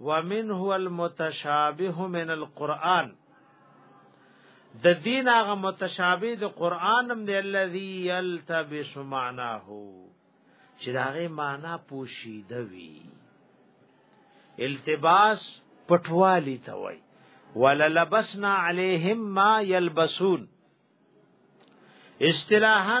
ومن هو المتشابه من القرآن د دین هغه متشابه د قران هم دی الذي يلتبس معناه چې داغه معنا پوشیده وی التباس پټوالی ته وای وللبسنا عليهم ما يلبسون اصطلاحا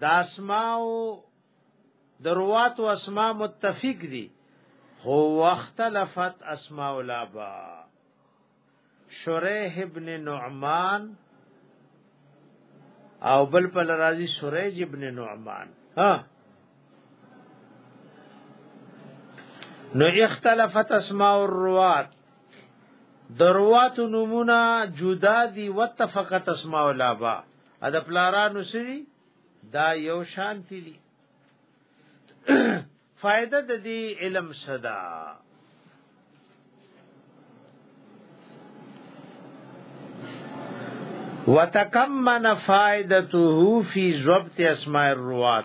دا اسماء دروات او اسماء متفق دي هو واختلفت اسماء الابا شریح ابن نعمان او بل پل راضی شریح ابن نعمان ها نو اختلفت اسماء الروات دروات نمونه جدا دي واتفقت اسماء الابا ا د پلارانو سری دا یو شانتی دي فائدہ د دې علم صدا وتکمن فائدته فی ضبط اسماء الروات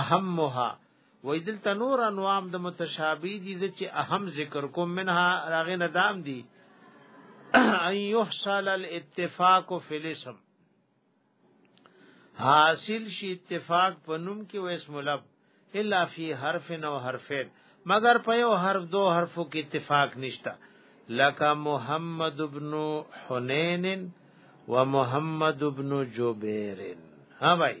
اهمها وای دلته نور انواع د متشابه دي چې اهم ذکر کوم منها راغې نه دام دي ان يحصل الاتفاق في الاسم حاصل شي اتفاق په نوم کې و اسم لب الا فی حرف او حرفین مگر په یو حرف دو حرفو کې اتفاق نشتا لکه محمد ابن حنین و محمد ابن جبیر ها بھائی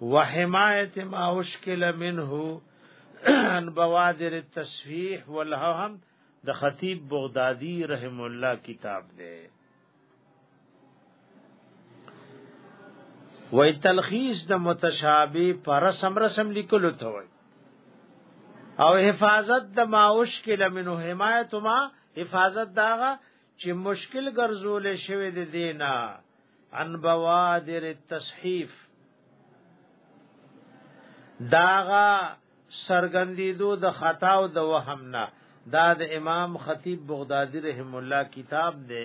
وحمایت ما اشکل منه ان بوادر التسفیح والهم د خطیب بغدادي رحم الله کتاب دی وای تلخیص د متشابه پر رسم رسم لیکلو ته وای او حفاظت د ماوش کې لمنو حمایت ما حفاظت داغه چې مشکل ګرځول شوی دی دینا ان بوادر التصحیف داغا سرګندیدو د خطا او د وهم نه دا د امام خطیب بغدادی رحم الله کتاب دی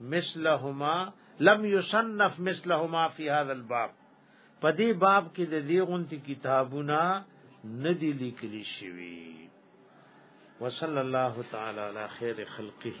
مثلهما لم يصنف مثلهما في هذا الباب په دې باب کې د دې غونتی کتابونه ندي لیکل شوی وصلی الله تعالی علی خیر خلقه